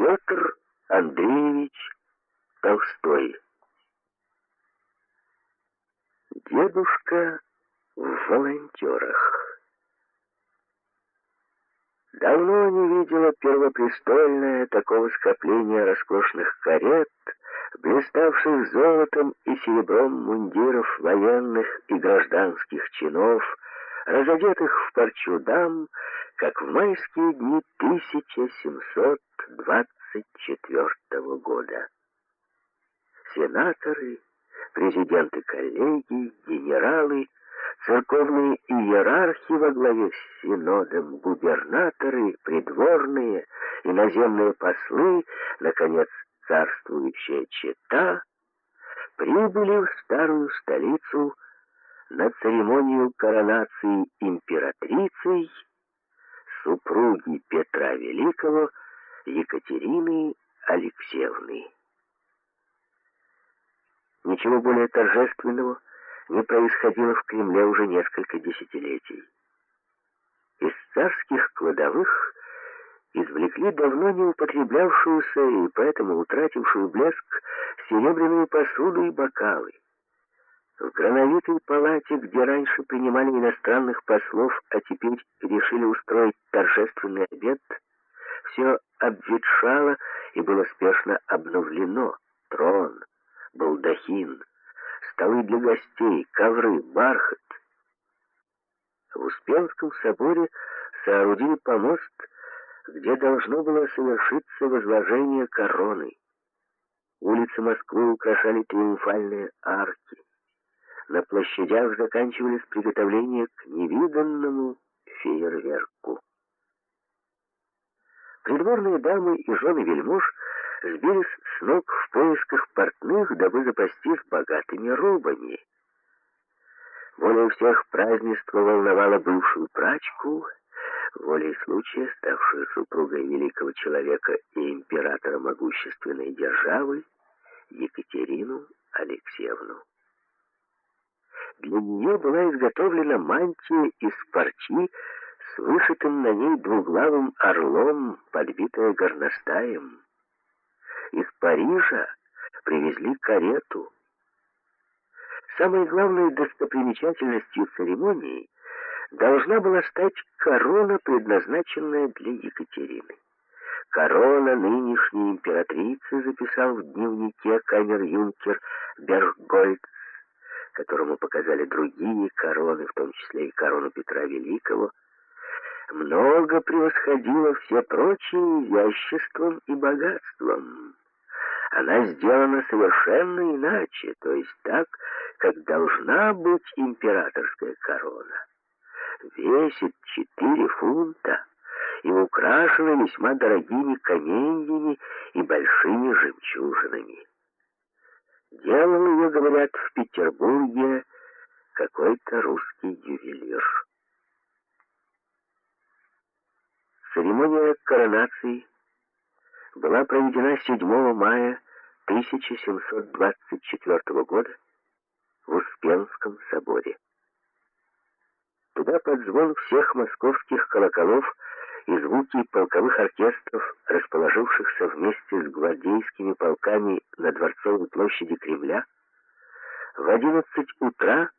Петр Андреевич Толстой. Дедушка в волонтерах. Давно не видела первопрестольная такого скопления роскошных карет, блиставших золотом и серебром мундиров военных и гражданских чинов, разодетых в парчу дам, как в майские дни 1724 года. Сенаторы, президенты коллегий, генералы, церковные иерархи во главе с синодом, губернаторы, придворные, иноземные послы, наконец, царствующая чета, прибыли в старую столицу на церемонию коронации императрицей супруги Петра Великого Екатерины Алексеевны. Ничего более торжественного не происходило в Кремле уже несколько десятилетий. Из царских кладовых извлекли давно не употреблявшуюся и поэтому утратившую блеск серебряную посуду и бокалы. В грановитой палате, где раньше принимали иностранных послов, а теперь решили устроить торжественный обед, для гостей, ковры, бархат. В Успенском соборе соорудили помост, где должно было совершиться возложение короны. Улицы Москвы украшали триумфальные арки. На площадях заканчивались приготовления к невиданному фейерверку. Придворные дамы и жены вельмож сбились с ног в поисках портных, дабы запастись богатыми робами. Более всех празднество волновало бывшую прачку, волей случая, ставшую супругой великого человека и императора могущественной державы, Екатерину Алексеевну. Для нее была изготовлена мантия из парчи с вышитым на ней двуглавым орлом, подбитая горностаем. Из Парижа привезли карету. Самой главной достопримечательностью церемонии должна была стать корона, предназначенная для Екатерины. Корона нынешней императрицы записал в дневнике камер-юнкер Бергольц, которому показали другие короны, в том числе и корону Петра Великого, много превосходила все прочие изяществом и богатством. Она сделана совершенно иначе, то есть так, как должна быть императорская корона. Весит четыре фунта и украшена весьма дорогими каменьями и большими жемчужинами. Делал ее, говорят, в Петербурге какой-то русский ювелир. Церемония коронации была проведена 7 мая 1724 года в Успенском соборе. Туда под звон всех московских колоколов и звуки полковых оркестров, расположившихся вместе с гвардейскими полками на Дворцовой площади Кремля, в 11 утра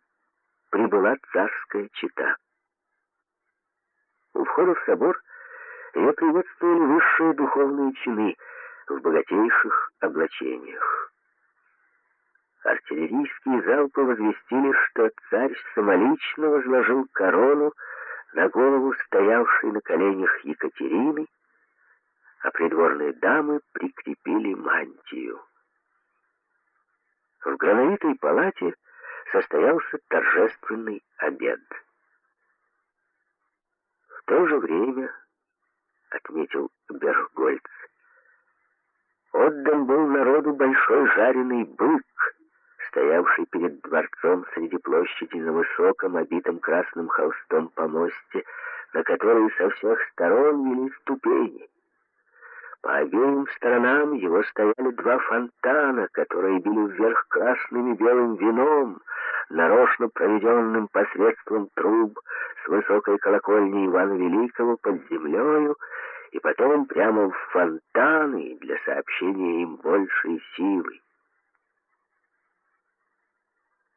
прибыла царская чита. У входа в собор ее приветствовали высшие духовные чины в богатейших облачениях. Артиллерийские залпы возвестили, что царь самолично возложил корону на голову стоявшей на коленях Екатерины, а придворные дамы прикрепили мантию. В грановитой палате состоялся торжественный обед. В то же время отметил Бергольц. Отдан был народу большой жареный бык, стоявший перед дворцом среди площади на высоком, обитом красным холстом помосте, на который со всех сторон вели ступени. По обеим сторонам его стояли два фонтана, которые били вверх красным и белым вином, нарочно проведенным посредством труб с высокой колокольни Ивана Великого под землею и потом прямо в фонтаны для сообщения им большей силы.